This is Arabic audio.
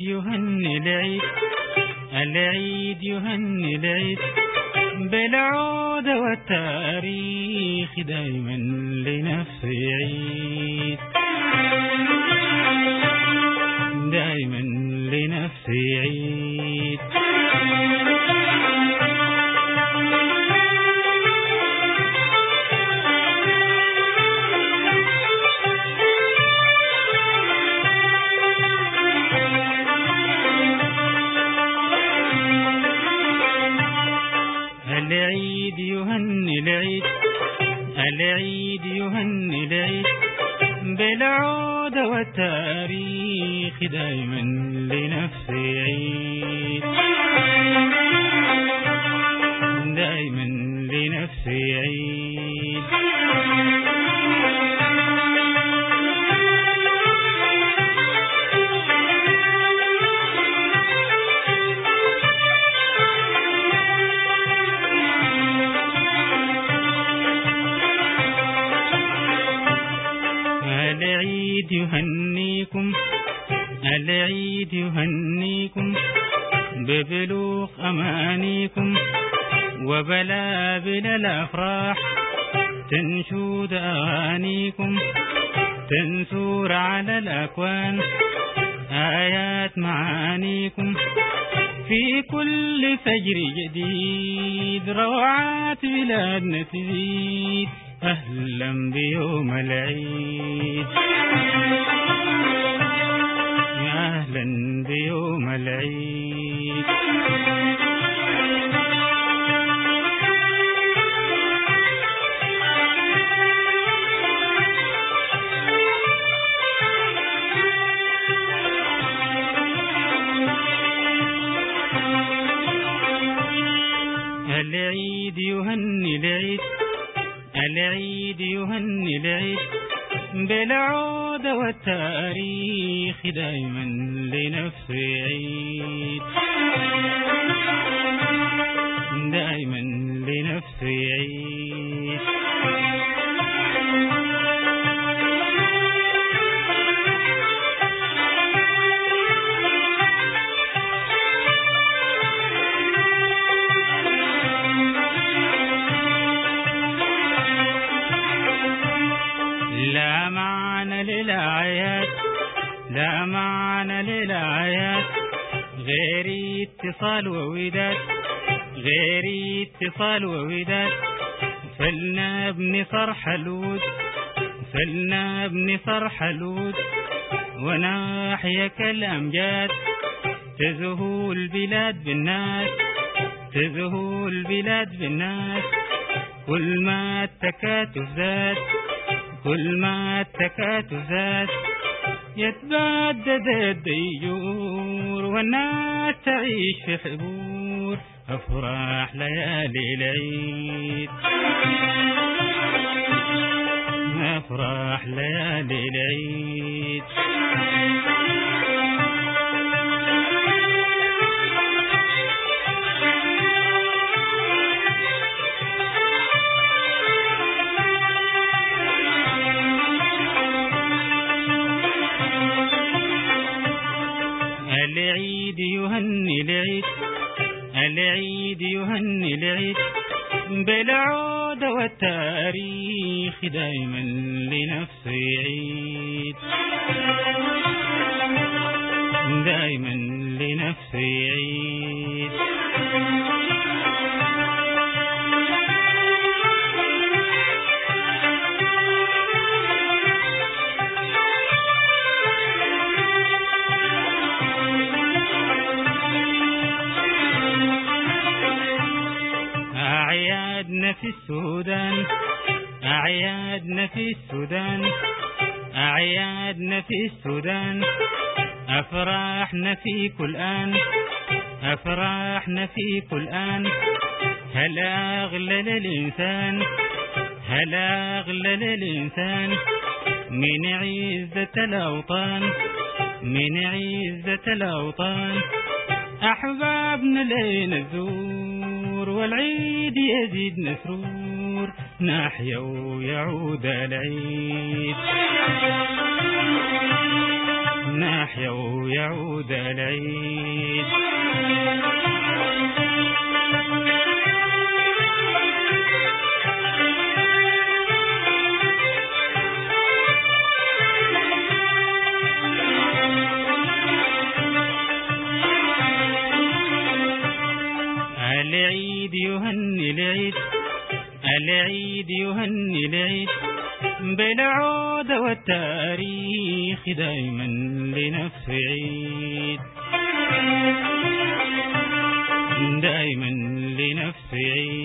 العيد يهني العيد العيد يهني العيد. بالعود والتاريخ دايما لنفسه يعيد دايما لنفسه يعيد بالعود والتاريخ دايما لنفسه يعيد دايما لنفسه يعيد ببلوغ أمانيكم وبلابل الأفراح تنشود أغانيكم تنثور على الأكوان آيات معانيكم في كل فجر جديد روعات بلادنا تزيد أهلا بيوم العيد أهلا بيوم العيد العيد يهني العيد العيد يهني العيد بالعود والتاريخ دايما لنفسه يعيد لا معنى للآيات لا معنى للآيات. غير اتصال ووداد غير اتصال ووداد. فلنبني صرح الود فلنبني صرح الود. ونحيا كالأمجاد تزهو البلاد بالناس تزهو البلاد بالناس. كل ما التكاتف زاد كل ما التكاتف زاد يتبدد الديجور والناس تعيش في حبور. أفراح ليالي العيد. أفراح ليالي العيد. العيد يهني العيد بالعود والتاريخ دايما لنفسه يعيد دايما لنفسه يعيد السودان. أعيادنا في السودان. أعيادنا في السودان. أفراحنا في كل آن. أفراحنا في كل آن. هل أغلى للإنسان هل أغلى للإنسان من عزة الأوطان. من عزة الأوطان. أحبابنا لين الزور والعيد يزيد سرور نحيا ويعود العيد. نحيا ويعود العيد. العيد يهني العيد بالعود والتاريخ دائما لنفس عيد. دائما لنفس عيد.